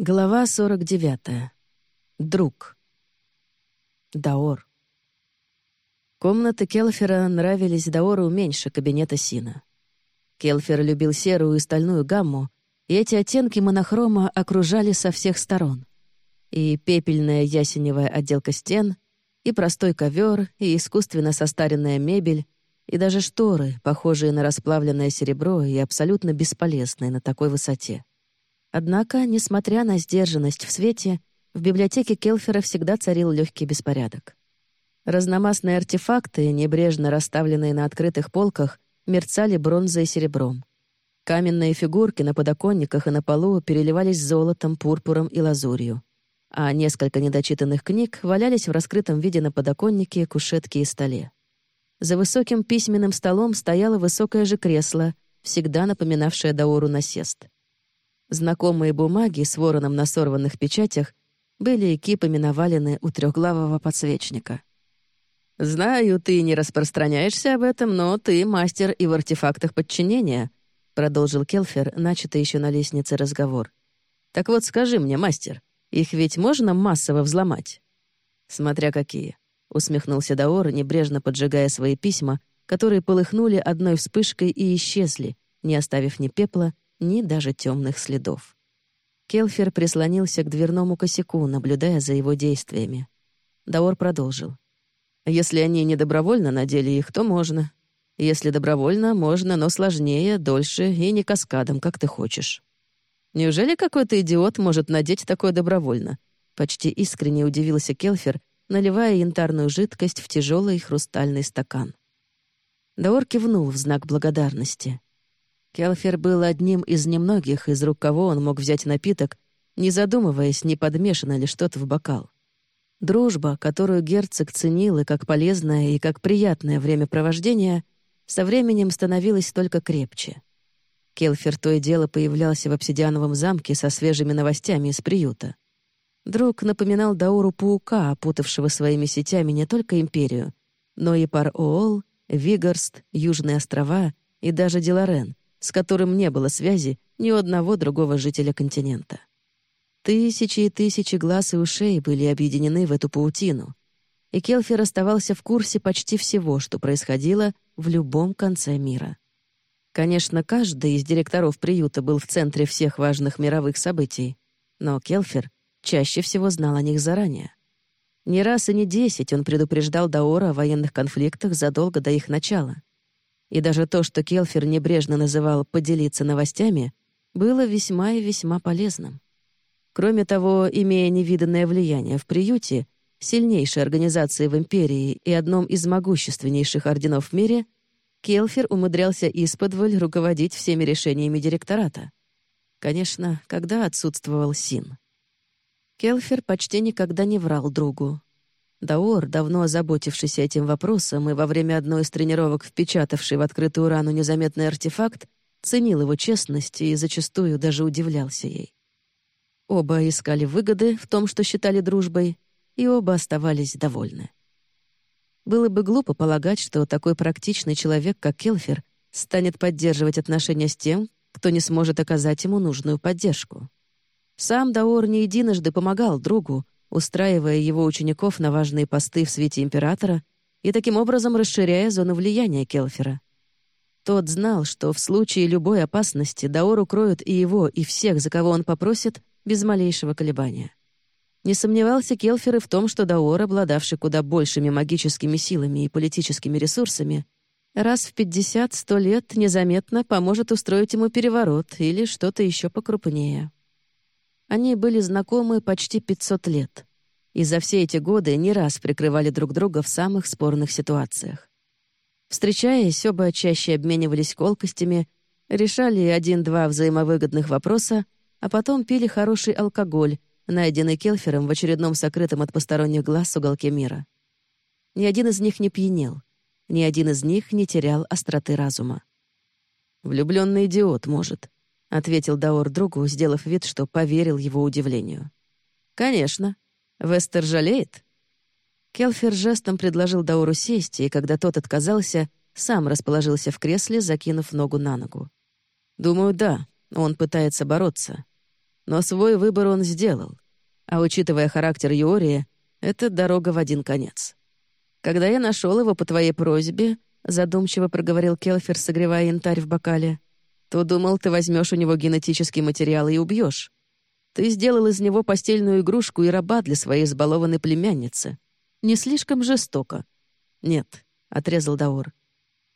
Глава 49. Друг. Даор. Комнаты Келфера нравились Даору меньше кабинета Сина. Келфер любил серую и стальную гамму, и эти оттенки монохрома окружали со всех сторон. И пепельная ясеневая отделка стен, и простой ковер, и искусственно состаренная мебель, и даже шторы, похожие на расплавленное серебро и абсолютно бесполезные на такой высоте. Однако, несмотря на сдержанность в свете, в библиотеке Келфера всегда царил легкий беспорядок. Разномастные артефакты, небрежно расставленные на открытых полках, мерцали бронзой и серебром. Каменные фигурки на подоконниках и на полу переливались золотом, пурпуром и лазурью. А несколько недочитанных книг валялись в раскрытом виде на подоконнике, кушетке и столе. За высоким письменным столом стояло высокое же кресло, всегда напоминавшее Дауру насест. Знакомые бумаги с вороном на сорванных печатях были кипами навалены у трехглавого подсвечника. «Знаю, ты не распространяешься об этом, но ты мастер и в артефактах подчинения», продолжил Келфер, начатый еще на лестнице разговор. «Так вот скажи мне, мастер, их ведь можно массово взломать?» «Смотря какие», — усмехнулся Даор, небрежно поджигая свои письма, которые полыхнули одной вспышкой и исчезли, не оставив ни пепла, ни даже темных следов. Келфер прислонился к дверному косяку, наблюдая за его действиями. Даор продолжил. «Если они не добровольно надели их, то можно. Если добровольно, можно, но сложнее, дольше и не каскадом, как ты хочешь». «Неужели какой-то идиот может надеть такое добровольно?» Почти искренне удивился Келфер, наливая янтарную жидкость в тяжелый хрустальный стакан. Даор кивнул в знак благодарности. Келфер был одним из немногих, из рук кого он мог взять напиток, не задумываясь, не подмешано ли что-то в бокал. Дружба, которую герцог ценил и как полезное, и как приятное времяпровождение, со временем становилась только крепче. Келфер то и дело появлялся в обсидиановом замке со свежими новостями из приюта. Друг напоминал Дауру паука, опутавшего своими сетями не только империю, но и Пар-Оол, Вигарст, Южные острова и даже Диларен, с которым не было связи ни у одного другого жителя континента. Тысячи и тысячи глаз и ушей были объединены в эту паутину, и Келфер оставался в курсе почти всего, что происходило в любом конце мира. Конечно, каждый из директоров приюта был в центре всех важных мировых событий, но Келфер чаще всего знал о них заранее. Не раз и не десять он предупреждал Даора о военных конфликтах задолго до их начала. И даже то, что Келфер небрежно называл «поделиться новостями», было весьма и весьма полезным. Кроме того, имея невиданное влияние в приюте, сильнейшей организации в империи и одном из могущественнейших орденов в мире, Келфер умудрялся исподволь руководить всеми решениями директората. Конечно, когда отсутствовал Син. Келфер почти никогда не врал другу, Даор, давно озаботившийся этим вопросом и во время одной из тренировок впечатавший в открытую рану незаметный артефакт, ценил его честность и зачастую даже удивлялся ей. Оба искали выгоды в том, что считали дружбой, и оба оставались довольны. Было бы глупо полагать, что такой практичный человек, как Келфер, станет поддерживать отношения с тем, кто не сможет оказать ему нужную поддержку. Сам Даор не единожды помогал другу, устраивая его учеников на важные посты в свете императора и таким образом расширяя зону влияния Келфера. Тот знал, что в случае любой опасности Даор укроет и его, и всех, за кого он попросит, без малейшего колебания. Не сомневался Келфер и в том, что Даор, обладавший куда большими магическими силами и политическими ресурсами, раз в 50-100 лет незаметно поможет устроить ему переворот или что-то еще покрупнее. Они были знакомы почти 500 лет, и за все эти годы не раз прикрывали друг друга в самых спорных ситуациях. Встречаясь, оба чаще обменивались колкостями, решали один-два взаимовыгодных вопроса, а потом пили хороший алкоголь, найденный Келфером в очередном сокрытом от посторонних глаз уголке мира. Ни один из них не пьянел, ни один из них не терял остроты разума. Влюбленный идиот, может», — ответил Даор другу, сделав вид, что поверил его удивлению. «Конечно. Вестер жалеет?» Келфер жестом предложил Даору сесть, и когда тот отказался, сам расположился в кресле, закинув ногу на ногу. «Думаю, да. Он пытается бороться. Но свой выбор он сделал. А учитывая характер Юория, это дорога в один конец. Когда я нашел его по твоей просьбе, задумчиво проговорил Келфер, согревая янтарь в бокале, то думал, ты возьмешь у него генетический материал и убьешь. Ты сделал из него постельную игрушку и раба для своей избалованной племянницы. Не слишком жестоко. Нет, — отрезал Даур.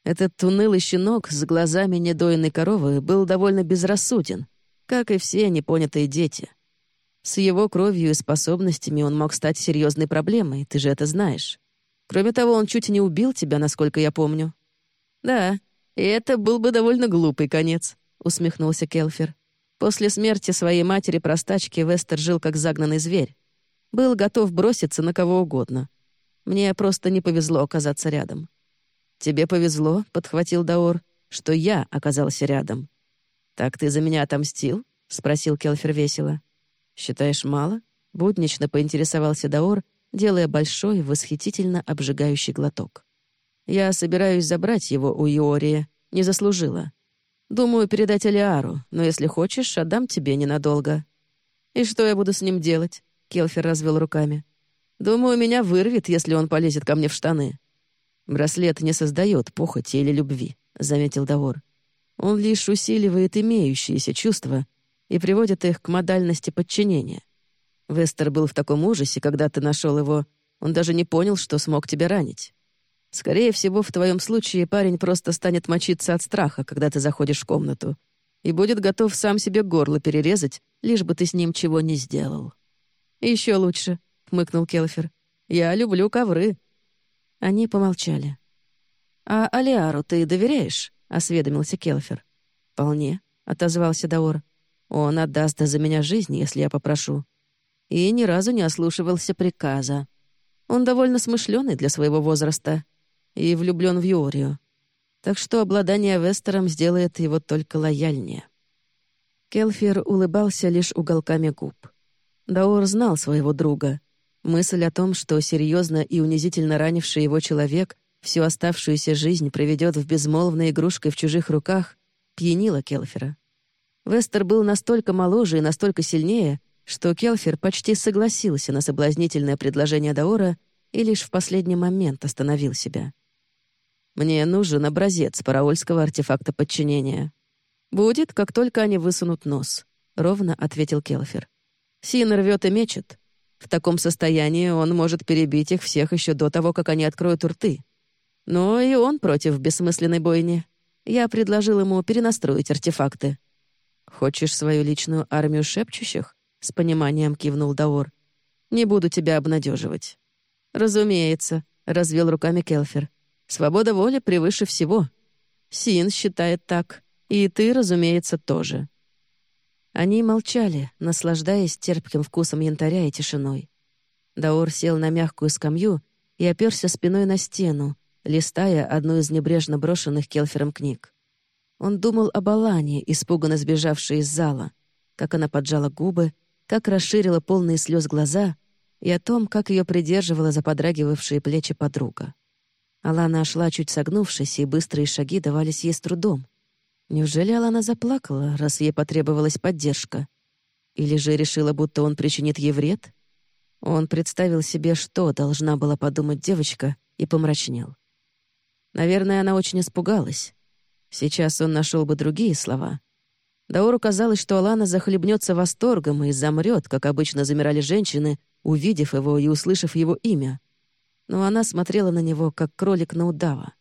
Этот унылый щенок с глазами недоенной коровы был довольно безрассуден, как и все непонятые дети. С его кровью и способностями он мог стать серьезной проблемой, ты же это знаешь. Кроме того, он чуть не убил тебя, насколько я помню». «Да, и это был бы довольно глупый конец», — усмехнулся Келфер. После смерти своей матери-простачки Вестер жил как загнанный зверь. Был готов броситься на кого угодно. Мне просто не повезло оказаться рядом. «Тебе повезло», — подхватил Даор, — «что я оказался рядом». «Так ты за меня отомстил?» — спросил Келфер весело. «Считаешь мало?» — буднично поинтересовался Даор, делая большой, восхитительно обжигающий глоток. «Я собираюсь забрать его у Иория. Не заслужила. Думаю, передать Алиару, но если хочешь, отдам тебе ненадолго». «И что я буду с ним делать?» — Келфер развел руками. «Думаю, меня вырвет, если он полезет ко мне в штаны». «Браслет не создает похоти или любви», — заметил Давор. «Он лишь усиливает имеющиеся чувства и приводит их к модальности подчинения. Вестер был в таком ужасе, когда ты нашел его, он даже не понял, что смог тебя ранить. Скорее всего, в твоем случае парень просто станет мочиться от страха, когда ты заходишь в комнату, и будет готов сам себе горло перерезать, лишь бы ты с ним чего не сделал. Еще лучше», — хмыкнул Келфер. «Я люблю ковры». Они помолчали. «А Алиару ты доверяешь?» — осведомился Келфер. «Вполне», — отозвался Даор. «Он отдаст за меня жизнь, если я попрошу. И ни разу не ослушивался приказа. Он довольно смышленый для своего возраста и влюблен в Юорию. Так что обладание Вестером сделает его только лояльнее». Келфер улыбался лишь уголками губ. Даор знал своего друга — Мысль о том, что серьезно и унизительно ранивший его человек всю оставшуюся жизнь проведет в безмолвной игрушкой в чужих руках, пьянила Келфера. Вестер был настолько моложе и настолько сильнее, что Келфер почти согласился на соблазнительное предложение Даора и лишь в последний момент остановил себя. «Мне нужен образец параольского артефакта подчинения. Будет, как только они высунут нос», — ровно ответил Келфер. «Син рвет и мечет. В таком состоянии он может перебить их всех еще до того, как они откроют рты. Но и он против бессмысленной бойни. Я предложил ему перенастроить артефакты. «Хочешь свою личную армию шепчущих?» — с пониманием кивнул Даор. «Не буду тебя обнадеживать». «Разумеется», — развел руками Келфер. «Свобода воли превыше всего. Син считает так. И ты, разумеется, тоже». Они молчали, наслаждаясь терпким вкусом янтаря и тишиной. Даор сел на мягкую скамью и оперся спиной на стену, листая одну из небрежно брошенных Келфером книг. Он думал об Алане, испуганно сбежавшей из зала, как она поджала губы, как расширила полные слез глаза и о том, как ее придерживала за подрагивавшие плечи подруга. Алана шла чуть согнувшись, и быстрые шаги давались ей с трудом. Неужели Алана заплакала, раз ей потребовалась поддержка? Или же решила, будто он причинит ей вред? Он представил себе, что должна была подумать девочка, и помрачнел. Наверное, она очень испугалась. Сейчас он нашел бы другие слова. Даору казалось, что Алана захлебнется восторгом и замрет, как обычно замирали женщины, увидев его и услышав его имя. Но она смотрела на него, как кролик на удава.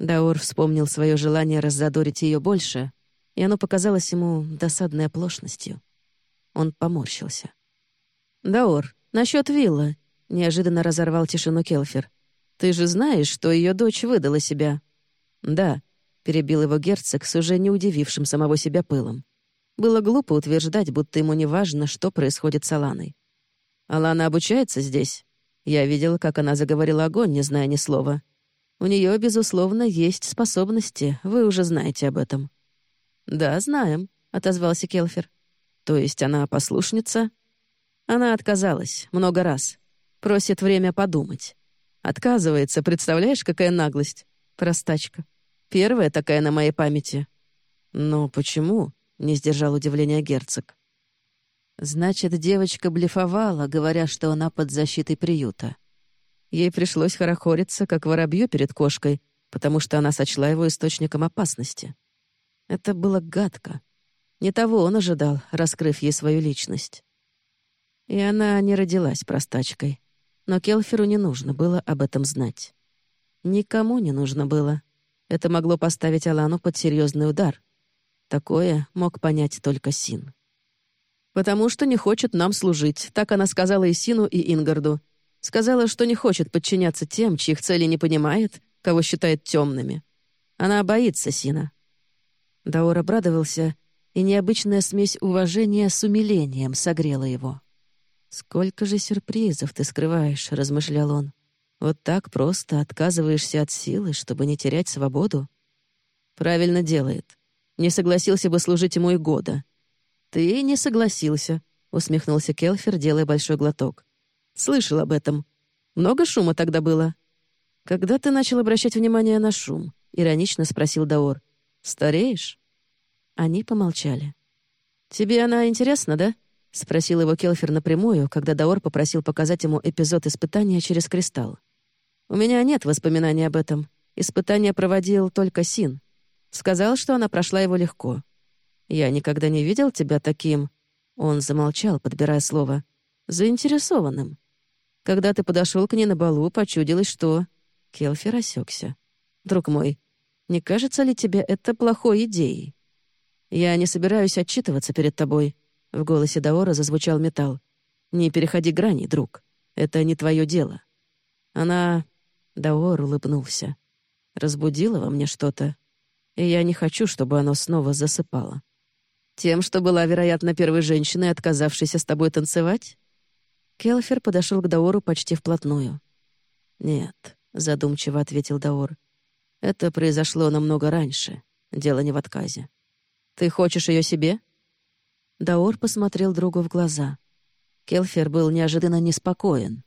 Даор вспомнил свое желание раззадорить ее больше, и оно показалось ему досадной оплошностью. Он поморщился. «Даор, насчет вилла», — неожиданно разорвал тишину Келфер. «Ты же знаешь, что ее дочь выдала себя?» «Да», — перебил его герцог с уже не удивившим самого себя пылом. Было глупо утверждать, будто ему не важно, что происходит с Аланой. «Алана обучается здесь?» Я видел, как она заговорила огонь, не зная ни слова. У нее, безусловно, есть способности, вы уже знаете об этом». «Да, знаем», — отозвался Келфер. «То есть она послушница?» Она отказалась много раз. Просит время подумать. Отказывается, представляешь, какая наглость? Простачка. Первая такая на моей памяти. «Но почему?» — не сдержал удивления герцог. Значит, девочка блефовала, говоря, что она под защитой приюта. Ей пришлось хорохориться, как воробью перед кошкой, потому что она сочла его источником опасности. Это было гадко. Не того он ожидал, раскрыв ей свою личность. И она не родилась простачкой. Но Келферу не нужно было об этом знать. Никому не нужно было. Это могло поставить Алану под серьезный удар. Такое мог понять только Син. «Потому что не хочет нам служить», — так она сказала и Сину, и Ингарду. Сказала, что не хочет подчиняться тем, чьих целей не понимает, кого считает темными. Она боится Сина. Даор обрадовался, и необычная смесь уважения с умилением согрела его. «Сколько же сюрпризов ты скрываешь», — размышлял он. «Вот так просто отказываешься от силы, чтобы не терять свободу?» «Правильно делает. Не согласился бы служить ему и года». «Ты не согласился», — усмехнулся Келфер, делая большой глоток. Слышал об этом. Много шума тогда было?» «Когда ты начал обращать внимание на шум?» — иронично спросил Даор. «Стареешь?» Они помолчали. «Тебе она интересна, да?» — спросил его Келфер напрямую, когда Даор попросил показать ему эпизод испытания через кристалл. «У меня нет воспоминаний об этом. Испытание проводил только Син. Сказал, что она прошла его легко. Я никогда не видел тебя таким...» Он замолчал, подбирая слово. «Заинтересованным. Когда ты подошел к ней на балу, почудилось, что...» Келфер осекся. «Друг мой, не кажется ли тебе это плохой идеей? Я не собираюсь отчитываться перед тобой». В голосе Даора зазвучал металл. «Не переходи грани, друг. Это не твое дело». Она... Даор улыбнулся. Разбудила во мне что-то, и я не хочу, чтобы оно снова засыпало. Тем, что была, вероятно, первой женщиной, отказавшейся с тобой танцевать? Келфер подошел к Даору почти вплотную. «Нет», — задумчиво ответил Даор. «Это произошло намного раньше. Дело не в отказе. Ты хочешь ее себе?» Даор посмотрел другу в глаза. Келфер был неожиданно неспокоен.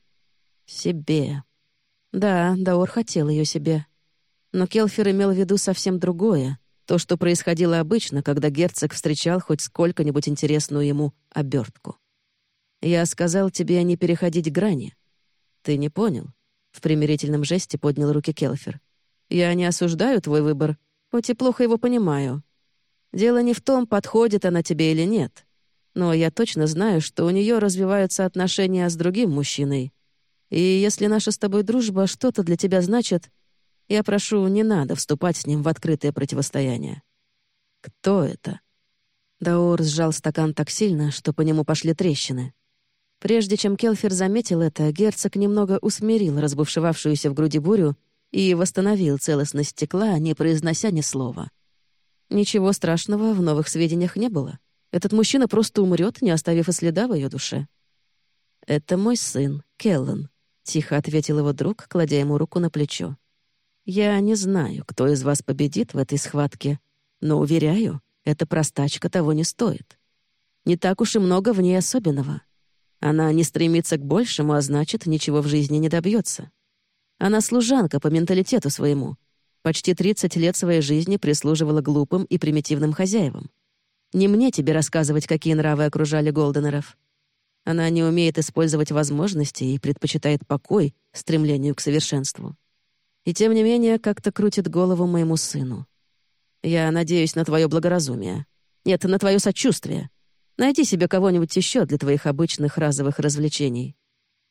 «Себе». Да, Даор хотел ее себе. Но Келфер имел в виду совсем другое, то, что происходило обычно, когда герцог встречал хоть сколько-нибудь интересную ему обертку. Я сказал тебе не переходить грани. Ты не понял?» В примирительном жесте поднял руки Келфер. «Я не осуждаю твой выбор, хоть и плохо его понимаю. Дело не в том, подходит она тебе или нет. Но я точно знаю, что у нее развиваются отношения с другим мужчиной. И если наша с тобой дружба что-то для тебя значит, я прошу, не надо вступать с ним в открытое противостояние». «Кто это?» Даор сжал стакан так сильно, что по нему пошли трещины. Прежде чем Келфер заметил это, герцог немного усмирил разбушевавшуюся в груди бурю и восстановил целостность стекла, не произнося ни слова. Ничего страшного в новых сведениях не было. Этот мужчина просто умрет, не оставив и следа в ее душе. «Это мой сын, Келлан», — тихо ответил его друг, кладя ему руку на плечо. «Я не знаю, кто из вас победит в этой схватке, но, уверяю, эта простачка того не стоит. Не так уж и много в ней особенного. Она не стремится к большему, а значит, ничего в жизни не добьется. Она служанка по менталитету своему. Почти 30 лет своей жизни прислуживала глупым и примитивным хозяевам. Не мне тебе рассказывать, какие нравы окружали Голденеров. Она не умеет использовать возможности и предпочитает покой стремлению к совершенству. И тем не менее как-то крутит голову моему сыну. Я надеюсь на твое благоразумие. Нет, на твое сочувствие. Найди себе кого-нибудь еще для твоих обычных разовых развлечений.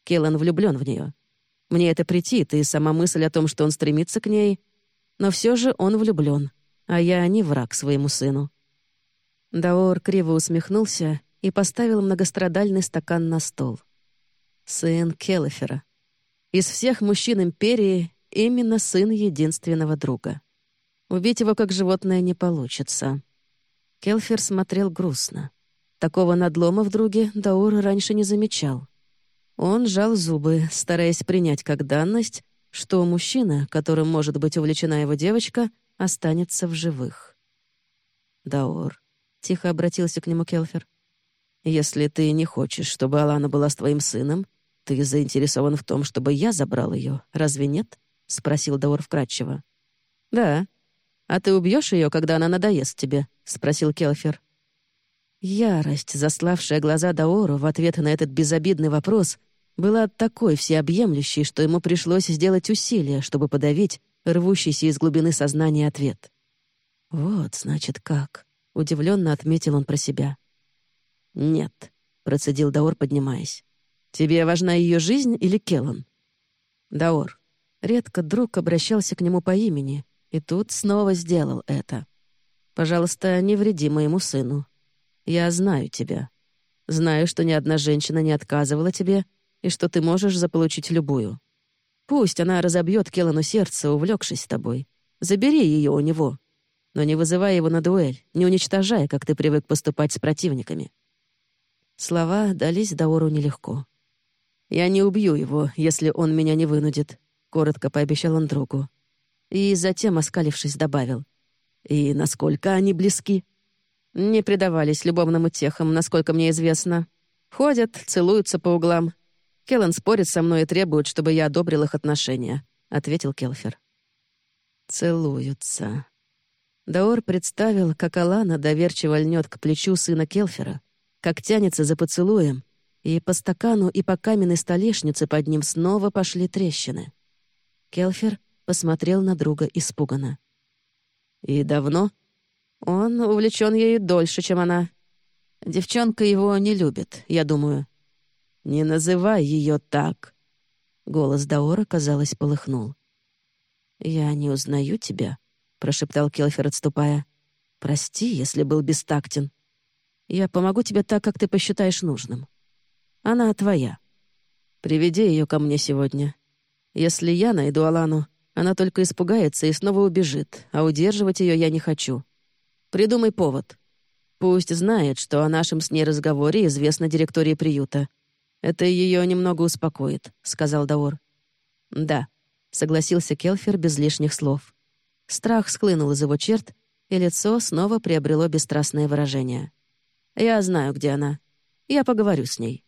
Келлан влюблен в нее. Мне это претит, и сама мысль о том, что он стремится к ней... Но все же он влюблен, а я не враг своему сыну». Даор криво усмехнулся и поставил многострадальный стакан на стол. Сын Келлифера. Из всех мужчин Империи именно сын единственного друга. Убить его как животное не получится. Келфер смотрел грустно. Такого надлома в друге Даур раньше не замечал. Он сжал зубы, стараясь принять как данность, что мужчина, которым может быть увлечена его девочка, останется в живых. «Даор», — тихо обратился к нему Келфер, «если ты не хочешь, чтобы Алана была с твоим сыном, ты заинтересован в том, чтобы я забрал ее, разве нет?» — спросил Даор вкратчиво. «Да. А ты убьешь ее, когда она надоест тебе?» — спросил Келфер. Ярость, заславшая глаза Даору в ответ на этот безобидный вопрос, была такой всеобъемлющей, что ему пришлось сделать усилие, чтобы подавить рвущийся из глубины сознания ответ. «Вот, значит, как», — удивленно отметил он про себя. «Нет», — процедил Даор, поднимаясь. «Тебе важна ее жизнь или Келлан?» «Даор». Редко друг обращался к нему по имени, и тут снова сделал это. «Пожалуйста, не вреди моему сыну. Я знаю тебя. Знаю, что ни одна женщина не отказывала тебе, и что ты можешь заполучить любую. Пусть она разобьет Келану сердце, увлекшись тобой. Забери ее у него. Но не вызывай его на дуэль, не уничтожай, как ты привык поступать с противниками». Слова дались Даору нелегко. «Я не убью его, если он меня не вынудит», — коротко пообещал он другу. И затем, оскалившись, добавил. «И насколько они близки?» Не предавались любовным утехам, насколько мне известно. Ходят, целуются по углам. Келлен спорит со мной и требует, чтобы я одобрил их отношения», — ответил Келфер. «Целуются». Даор представил, как Алана доверчиво льнет к плечу сына Келфера, как тянется за поцелуем, и по стакану и по каменной столешнице под ним снова пошли трещины. Келфер посмотрел на друга испуганно. «И давно?» Он увлечен ею дольше, чем она. Девчонка его не любит, я думаю. «Не называй ее так!» Голос Даора, казалось, полыхнул. «Я не узнаю тебя», — прошептал Келфер, отступая. «Прости, если был бестактен. Я помогу тебе так, как ты посчитаешь нужным. Она твоя. Приведи ее ко мне сегодня. Если я найду Алану, она только испугается и снова убежит, а удерживать ее я не хочу. Придумай повод. Пусть знает, что о нашем с ней разговоре известно директории приюта. Это ее немного успокоит», — сказал Даор. «Да», — согласился Келфер без лишних слов. Страх схлынул из его черт, и лицо снова приобрело бесстрастное выражение. «Я знаю, где она. Я поговорю с ней».